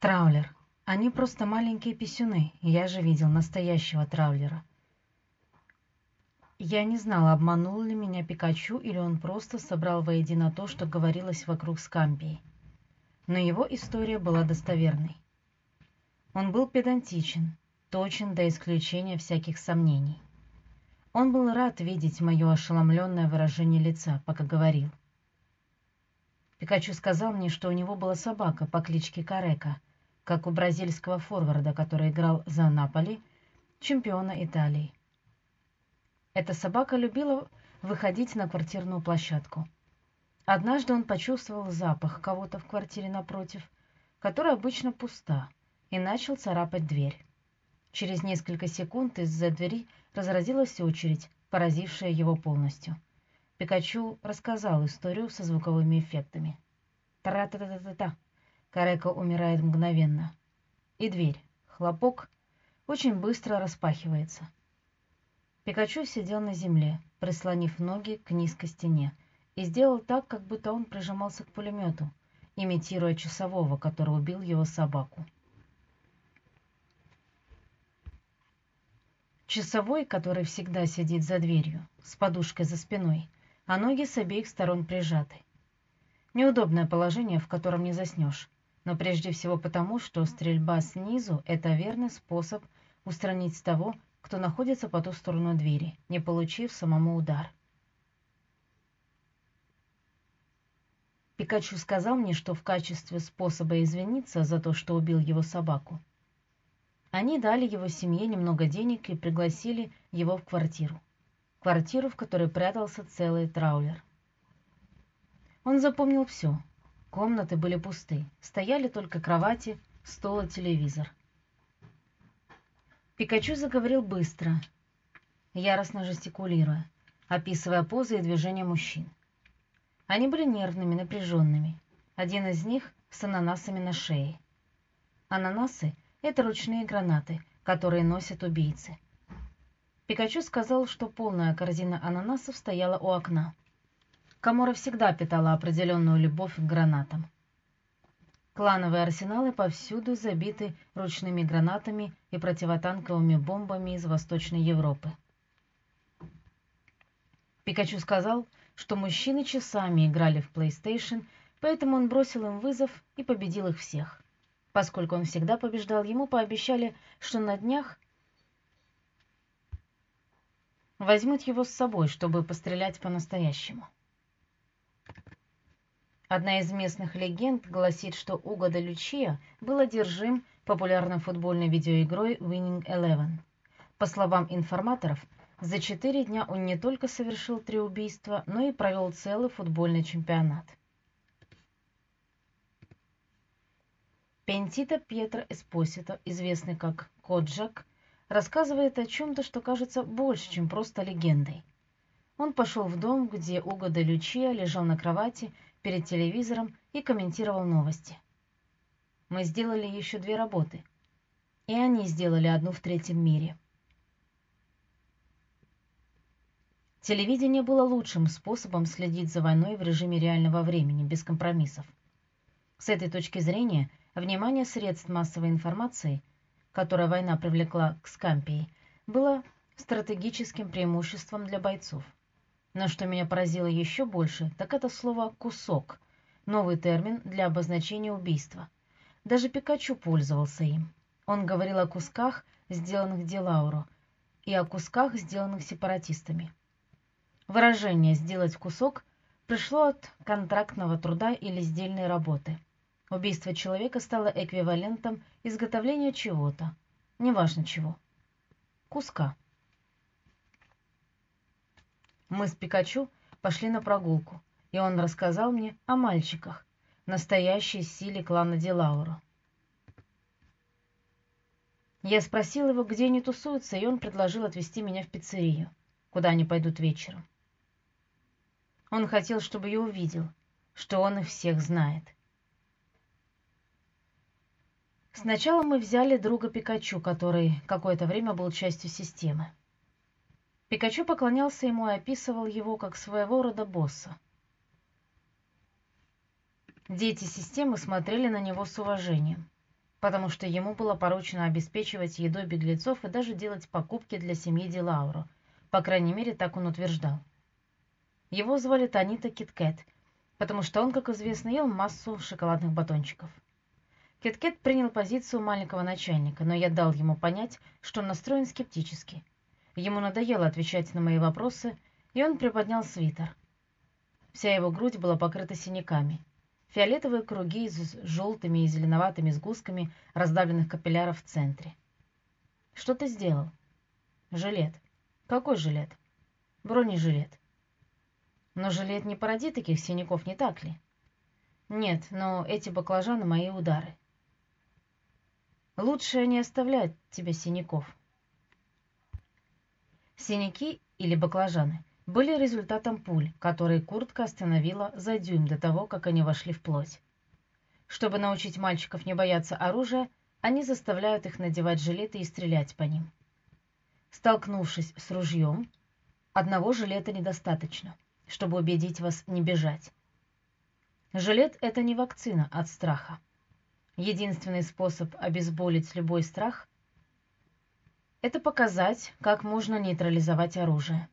Траулер. Они просто маленькие писюны. Я же видел настоящего траулера. Я не знала, обманул ли меня Пикачу или он просто собрал воедино то, что говорилось вокруг Скампии. Но его история была достоверной. Он был педантичен, точен до исключения всяких сомнений. Он был рад видеть мое ошеломленное выражение лица, пока говорил. Пикачу сказал мне, что у него была собака по кличке Карека, как у бразильского форварда, который играл за Наполи, чемпиона Италии. Эта собака любила выходить на квартирную площадку. Однажды он почувствовал запах кого-то в квартире напротив, которая обычно пуста, и начал царапать дверь. Через несколько секунд из-за двери разразилась очередь, поразившая его полностью. Пикачу рассказал историю со звуковыми эффектами. Тра-та-та-та-та. Карека умирает мгновенно. И дверь, хлопок, очень быстро распахивается. Пикачу сидел на земле, прислонив ноги к низкой стене, и сделал так, как будто он прижимался к пулемету, имитируя часового, который убил его собаку. Часовой, который всегда сидит за дверью, с подушкой за спиной, а ноги с обеих сторон прижаты. Неудобное положение, в котором не заснешь, но прежде всего потому, что стрельба снизу – это верный способ устранить того, кто находится по ту сторону двери, не получив самому удар. Пикачу сказал мне, что в качестве способа извиниться за то, что убил его собаку, они дали его семье немного денег и пригласили его в квартиру. Квартиру, в которой прятался целый траулер. Он запомнил все. Комнаты были пусты, стояли только кровати, стол и телевизор. Пикачу заговорил быстро, яростно жестикулируя, описывая позы и движения мужчин. Они были нервными, напряженными. Один из них с ананасами на шее. Ананасы — это ручные гранаты, которые носят убийцы. Пикачу сказал, что полная корзина ананасов стояла у окна. Камора всегда питала определенную любовь к гранатам. Клановые арсеналы повсюду забиты ручными гранатами и противотанковыми бомбами из Восточной Европы. Пикачу сказал, что мужчины часами играли в PlayStation, поэтому он бросил им вызов и победил их всех. Поскольку он всегда побеждал, ему пообещали, что на днях возьмут его с собой, чтобы пострелять по-настоящему. Одна из местных легенд гласит, что Уго де Лючия был одержим популярной футбольной видеоигрой Winning Eleven. По словам информаторов, за четыре дня он не только совершил три убийства, но и провел целый футбольный чемпионат. Пентита Пьетро Эспосито, известный как Коджак, рассказывает о чем-то, что кажется больше, чем просто легендой. Он пошел в дом, где Уго де Лючия лежал на кровати перед телевизором и комментировал новости. Мы сделали еще две работы, и они сделали одну в третьем мире. Телевидение было лучшим способом следить за войной в режиме реального времени, без компромиссов. С этой точки зрения, внимание средств массовой информации, которое война привлекла к Скампии, было стратегическим преимуществом для бойцов. Но что меня поразило еще больше, так это слово «кусок», новый термин для обозначения убийства. Даже Пикачу пользовался им. Он говорил о кусках, сделанных Делауро, и о кусках, сделанных сепаратистами. Выражение «сделать кусок» пришло от контрактного труда или сдельной работы. Убийство человека стало эквивалентом изготовления чего-то, неважно чего, куска. Мы с Пикачу пошли на прогулку, и он рассказал мне о мальчиках, настоящей силе клана Дилаура. Я спросил его, где они тусуются, и он предложил отвезти меня в пиццерию, куда они пойдут вечером. Он хотел, чтобы я увидел, что он их всех знает. Сначала мы взяли друга Пикачу, который какое-то время был частью системы. Пикачу поклонялся ему и описывал его как своего рода босса. Дети системы смотрели на него с уважением. потому что ему было поручено обеспечивать едой беглецов и даже делать покупки для семьи Дилауро. По крайней мере, так он утверждал. Его звали Танита Киткет, потому что он, как известно, ел массу шоколадных батончиков. Киткет принял позицию маленького начальника, но я дал ему понять, что настроен скептически. Ему надоело отвечать на мои вопросы, и он приподнял свитер. Вся его грудь была покрыта синяками. Фиолетовые круги с желтыми и зеленоватыми сгустками раздавленных капилляров в центре. Что ты сделал? Жилет. Какой жилет? Бронежилет. Но жилет не породит таких синяков, не так ли? Нет, но эти баклажаны мои удары. Лучше не оставлять тебе синяков. Синяки или баклажаны были результатом пуль, которые куртка остановила за дюйм до того, как они вошли в плоть. Чтобы научить мальчиков не бояться оружия, они заставляют их надевать жилеты и стрелять по ним. Столкнувшись с ружьем, одного жилета недостаточно, чтобы убедить вас не бежать. Жилет – это не вакцина от страха. Единственный способ обезболить любой страх – это показать, как можно нейтрализовать оружие.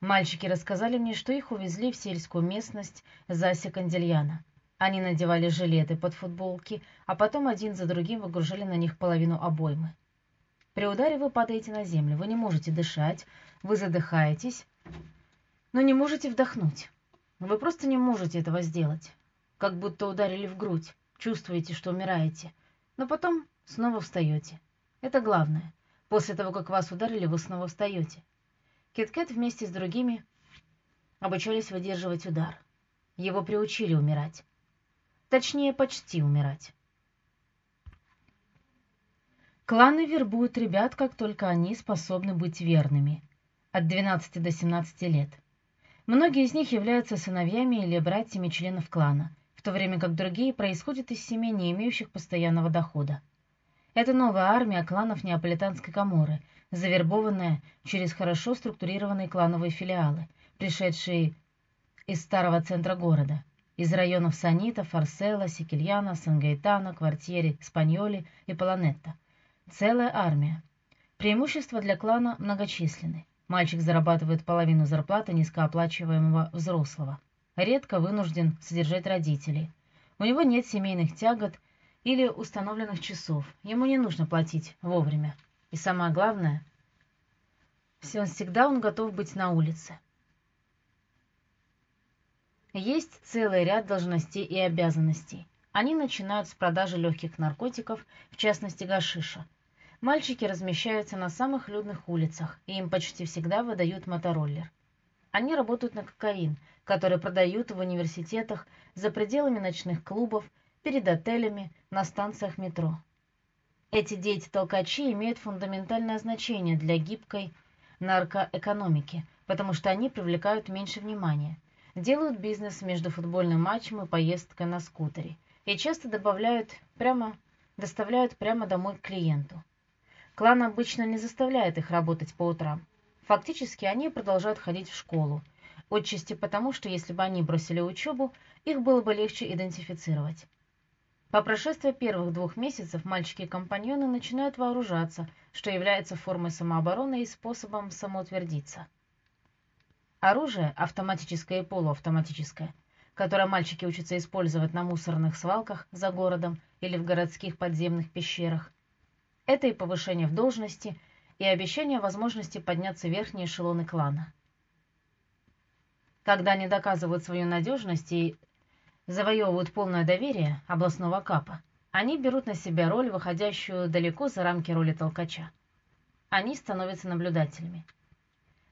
Мальчики рассказали мне, что их увезли в сельскую местность за Секандельяна. Они надевали жилеты под футболки, а потом один за другим выгружали на них половину обоймы. При ударе вы падаете на землю, вы не можете дышать, вы задыхаетесь, но не можете вдохнуть. Вы просто не можете этого сделать, как будто ударили в грудь, чувствуете, что умираете, но потом снова встаете. Это главное. После того, как вас ударили, вы снова встаете. Киткет вместе с другими обучались выдерживать удар. Его приучили умирать. Точнее, почти умирать. Кланы вербуют ребят, как только они способны быть верными, от 12 до 17 лет. Многие из них являются сыновьями или братьями членов клана, в то время как другие происходят из семей, не имеющих постоянного дохода. Это новая армия кланов Неаполитанской Каморы, завербованная через хорошо структурированные клановые филиалы, пришедшие из старого центра города, из районов Санита, Фарсела, Сикильяна, Сан-Гайтано, Квартиери, Спаньоли и Полонетта. Целая армия. Преимущества для клана многочисленны. Мальчик зарабатывает половину зарплаты низкооплачиваемого взрослого. Редко вынужден содержать родителей. У него нет семейных тягот или установленных часов. Ему не нужно платить вовремя. И самое главное, он всегда он готов быть на улице. Есть целый ряд должностей и обязанностей. Они начинают с продажи легких наркотиков, в частности гашиша. Мальчики размещаются на самых людных улицах, и им почти всегда выдают мотороллер. Они работают на кокаин, который продают в университетах, за пределами ночных клубов, перед отелями, на станциях метро. Эти дети-толкачи имеют фундаментальное значение для гибкой наркоэкономики, потому что они привлекают меньше внимания, делают бизнес между футбольным матчем и поездкой на скутере и часто добавляют прямо, доставляют прямо домой к клиенту. Клан обычно не заставляет их работать по утрам. Фактически они продолжают ходить в школу, отчасти потому, что если бы они бросили учебу, их было бы легче идентифицировать. По прошествии первых двух месяцев мальчики и компаньоны начинают вооружаться, что является формой самообороны и способом самоутвердиться. Оружие, автоматическое и полуавтоматическое, которое мальчики учатся использовать на мусорных свалках за городом или в городских подземных пещерах, это и повышение в должности, и обещание возможности подняться в верхние эшелоны клана. Когда они доказывают свою надежность и завоевывают полное доверие областного капа, они берут на себя роль, выходящую далеко за рамки роли толкача. Они становятся наблюдателями.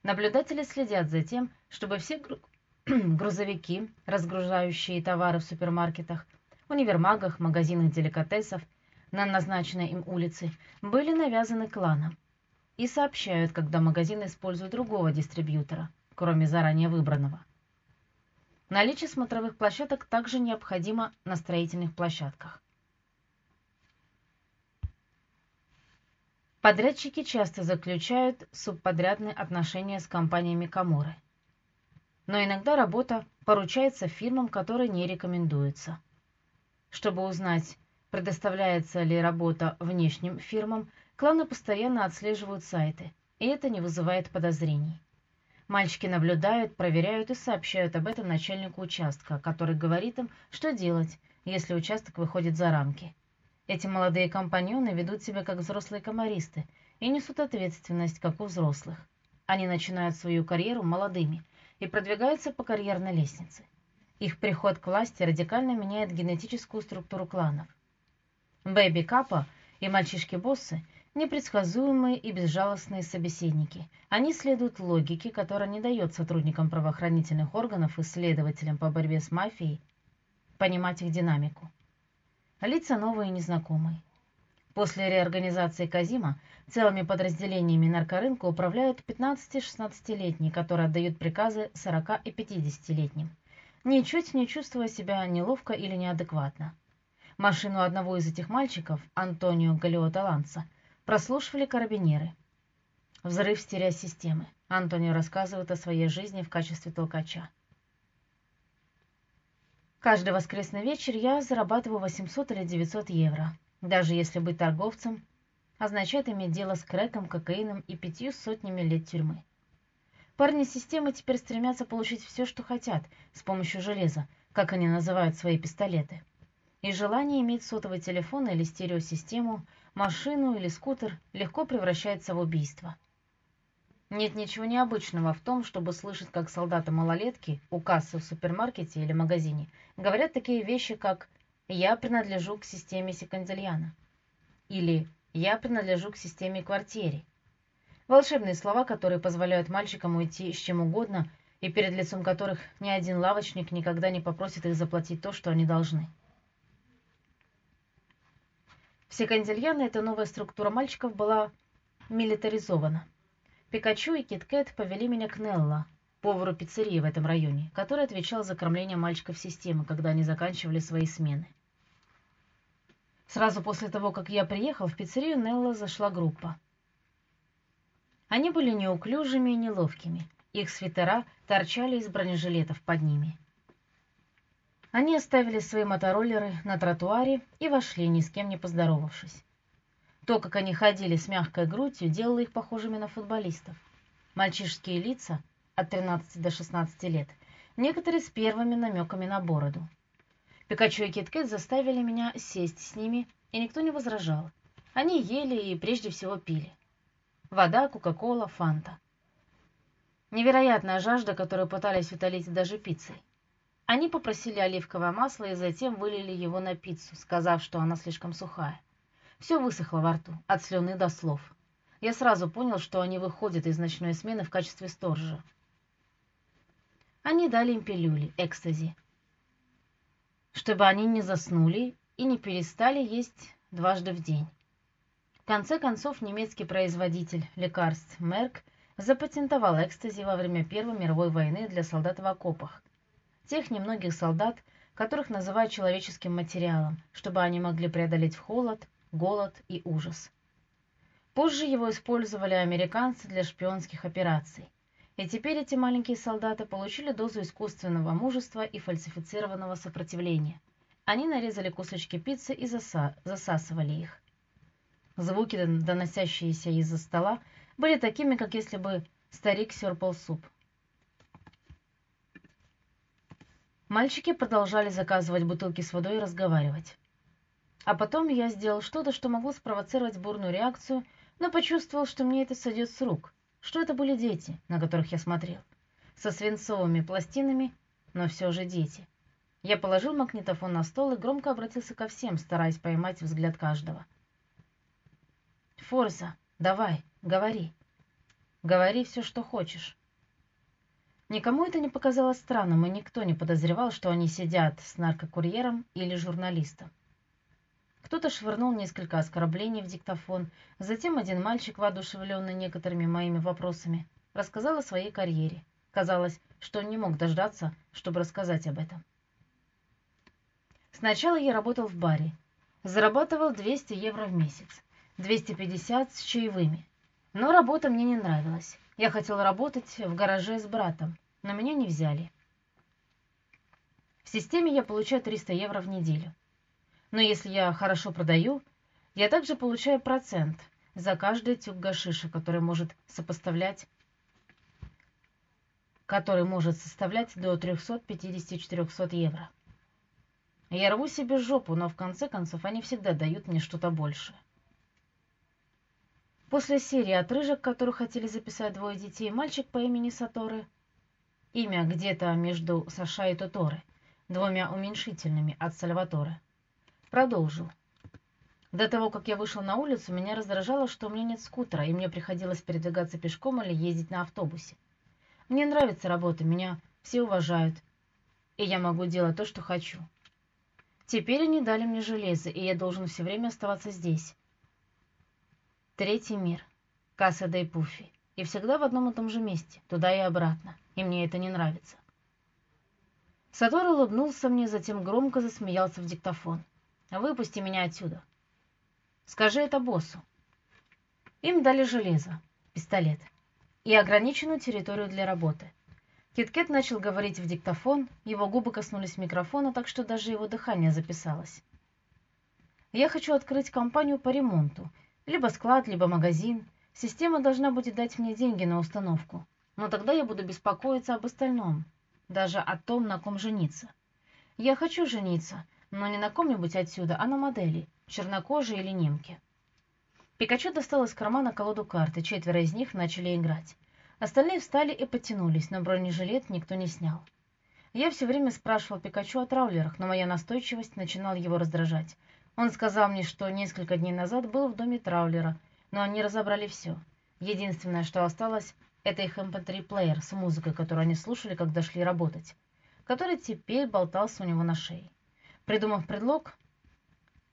Наблюдатели следят за тем, чтобы все грузовики, разгружающие товары в супермаркетах, универмагах, магазинах деликатесов на назначенной им улице, были навязаны кланом и сообщают, когда магазин использует другого дистрибьютора, кроме заранее выбранного. Наличие смотровых площадок также необходимо на строительных площадках. Подрядчики часто заключают субподрядные отношения с компаниями Каморы. Но иногда работа поручается фирмам, которые не рекомендуются. Чтобы узнать, Предоставляется ли работа внешним фирмам, кланы постоянно отслеживают сайты, и это не вызывает подозрений. Мальчики наблюдают, проверяют и сообщают об этом начальнику участка, который говорит им, что делать, если участок выходит за рамки. Эти молодые компаньоны ведут себя как взрослые комаристы и несут ответственность, как у взрослых. Они начинают свою карьеру молодыми и продвигаются по карьерной лестнице. Их приход к власти радикально меняет генетическую структуру кланов. Бэби Капа и мальчишки-боссы непредсказуемые и безжалостные собеседники. Они следуют логике, которая не дает сотрудникам правоохранительных органов и следователям по борьбе с мафией понимать их динамику. Лица новые и незнакомые. После реорганизации Казима целыми подразделениями наркорынка управляют 15-16-летние, которые отдают приказы 40 и 50-летним, ничуть не чувствуя себя неловко или неадекватно. Машину одного из этих мальчиков, Антонио Галиота Ланса, прослушивали карабинеры. Взрыв стереосистемы. Антонио рассказывает о своей жизни в качестве толкача. Каждый воскресный вечер я зарабатываю 800 или 900 евро. Даже если быть торговцем, означает иметь дело с крэком, кокаином и пятью сотнями лет тюрьмы. Парни системы теперь стремятся получить все, что хотят, с помощью железа, как они называют свои пистолеты. И желание иметь сотовый телефон или стереосистему – машину или скутер легко превращается в убийство. Нет ничего необычного в том, чтобы слышать, как солдаты-малолетки у кассы в супермаркете или магазине говорят такие вещи, как «я принадлежу к системе секондильяна» или «я принадлежу к системе квартире». Волшебные слова, которые позволяют мальчикам уйти с чем угодно и перед лицом которых ни один лавочник никогда не попросит их заплатить то, что они должны. В Секондильяне эта новая структура мальчиков была милитаризована. Пикачу и Киткет повели меня к Нелла, повару пиццерии в этом районе, который отвечал за кормление мальчиков системы, когда они заканчивали свои смены. Сразу после того, как я приехал в пиццерию, Нелла зашла группа. Они были неуклюжими и неловкими. Их свитера торчали из бронежилетов под ними. Они оставили свои мотороллеры на тротуаре и вошли, ни с кем не поздоровавшись. То, как они ходили с мягкой грудью, делало их похожими на футболистов. Мальчишеские лица от 13 до 16 лет, некоторые с первыми намеками на бороду. Пикачу и Киткет заставили меня сесть с ними, и никто не возражал. Они ели и прежде всего пили. Вода, кока-кола, фанта. Невероятная жажда, которую пытались утолить даже пиццей. Они попросили оливковое масло и затем вылили его на пиццу, сказав, что она слишком сухая. Все высохло во рту, от слюны до слов. Я сразу понял, что они выходят из ночной смены в качестве сторожа. Они дали им пилюли, экстази, чтобы они не заснули и не перестали есть дважды в день. В конце концов, немецкий производитель лекарств Мерк запатентовал экстази во время Первой мировой войны для солдат в окопах, тех немногих солдат, которых называют человеческим материалом, чтобы они могли преодолеть холод, голод и ужас. Позже его использовали американцы для шпионских операций. И теперь эти маленькие солдаты получили дозу искусственного мужества и фальсифицированного сопротивления. Они нарезали кусочки пиццы и заса засасывали их. Звуки, доносящиеся из-за стола, были такими, как если бы старик серпал суп. Мальчики продолжали заказывать бутылки с водой и разговаривать. А потом я сделал что-то, что могло спровоцировать бурную реакцию, но почувствовал, что мне это сойдет с рук, что это были дети, на которых я смотрел, со свинцовыми пластинами, но все же дети. Я положил магнитофон на стол и громко обратился ко всем, стараясь поймать взгляд каждого. «Форза, давай, говори. Говори все, что хочешь. Никому это не показалось странным, и никто не подозревал, что они сидят с наркокурьером или журналистом. Кто-то швырнул несколько оскорблений в диктофон, затем один мальчик, воодушевленный некоторыми моими вопросами, рассказал о своей карьере. Казалось, что он не мог дождаться, чтобы рассказать об этом. Сначала я работал в баре. Зарабатывал 200 евро в месяц, 250 с чаевыми. Но работа мне не нравилась. Я хотел работать в гараже с братом, но меня не взяли. В системе я получаю 300 евро в неделю. Но если я хорошо продаю, я также получаю процент за каждый тюб гашиша, который может сопоставлять который может составлять до 350-400 евро. Я рву себе жопу, но в конце концов они всегда дают мне что-то большее. После серии отрыжек, которую хотели записать двое детей, мальчик по имени Саторы, имя где-то между Саша и Тоторы, двумя уменьшительными от Сальваторе, продолжил. До того, как я вышел на улицу, меня раздражало, что у меня нет скутера, и мне приходилось передвигаться пешком или ездить на автобусе. Мне нравится работа, меня все уважают, и я могу делать то, что хочу. Теперь они дали мне железо, и я должен все время оставаться здесь, Третий мир. Касса Дэй Пуффи. И всегда в одном и том же месте, туда и обратно. И мне это не нравится. Сатор улыбнулся мне, затем громко засмеялся в диктофон. «Выпусти меня отсюда. Скажи это боссу». Им дали железо, пистолет и ограниченную территорию для работы. Киткет начал говорить в диктофон, его губы коснулись микрофона, так что даже его дыхание записалось. «Я хочу открыть компанию по ремонту либо склад, либо магазин. Система должна будет дать мне деньги на установку. Но тогда я буду беспокоиться об остальном, даже о том, на ком жениться. Я хочу жениться, но не на ком-нибудь отсюда, а на модели, чернокожей или немке. Пикачу достал из кармана колоду карт, и четверо из них начали играть. Остальные встали и подтянулись, но бронежилет никто не снял. Я все время спрашивал Пикачу о траулерах, но моя настойчивость начинала его раздражать. Он сказал мне, что несколько дней назад был в доме Траулера, но они разобрали все. Единственное, что осталось, это их MP3-плеер эм с музыкой, которую они слушали, когда шли работать, который теперь болтался у него на шее. Придумав предлог,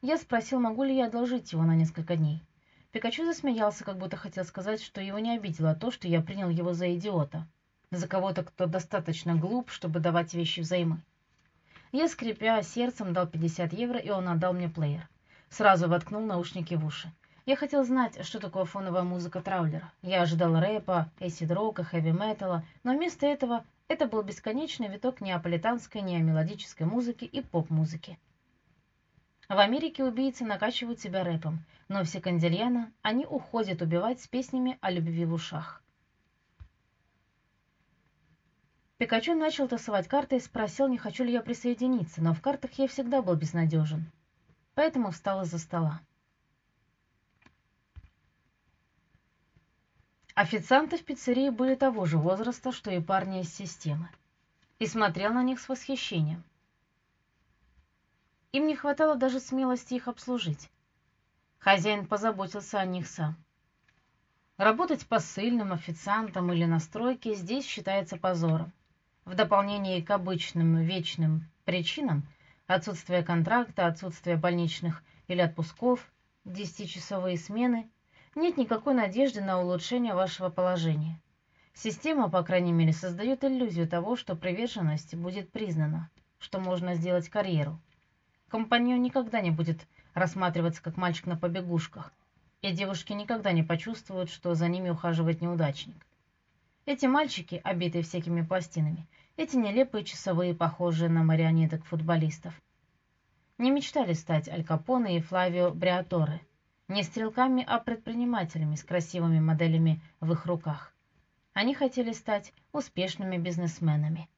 я спросил, могу ли я одолжить его на несколько дней. Пикачу засмеялся, как будто хотел сказать, что его не обидело то, что я принял его за идиота, за кого-то, кто достаточно глуп, чтобы давать вещи взаймы. Я, скрипя сердцем, дал 50 евро, и он отдал мне плеер. Сразу воткнул наушники в уши. Я хотел знать, что такое фоновая музыка траулера. Я ожидал рэпа, эсид-рока, хэви-металла, но вместо этого это был бесконечный виток неаполитанской неомелодической музыки и поп-музыки. В Америке убийцы накачивают себя рэпом, но в Секандельяно они уходят убивать с песнями о любви в ушах. Пикачу начал тасовать карты и спросил, не хочу ли я присоединиться, но в картах я всегда был безнадежен. Поэтому встал из-за стола. Официанты в пиццерии были того же возраста, что и парни из системы, и смотрел на них с восхищением. Им не хватало даже смелости их обслужить. Хозяин позаботился о них сам. Работать посыльным, официантом или на стройке здесь считается позором. В дополнение к обычным вечным причинам отсутствие контракта, отсутствие больничных или отпусков, десятичасовые смены, нет никакой надежды на улучшение вашего положения. Система, по крайней мере, создает иллюзию того, что приверженность будет признана, что можно сделать карьеру. Компаньон никогда не будет рассматриваться как мальчик на побегушках, и девушки никогда не почувствуют, что за ними ухаживает неудачник. Эти мальчики, обитые всякими пластинами, эти нелепые часовые, похожие на марионеток футболистов, не мечтали стать Аль Капоне и Флавио Бриаторе, не стрелками, а предпринимателями с красивыми моделями в их руках. Они хотели стать успешными бизнесменами.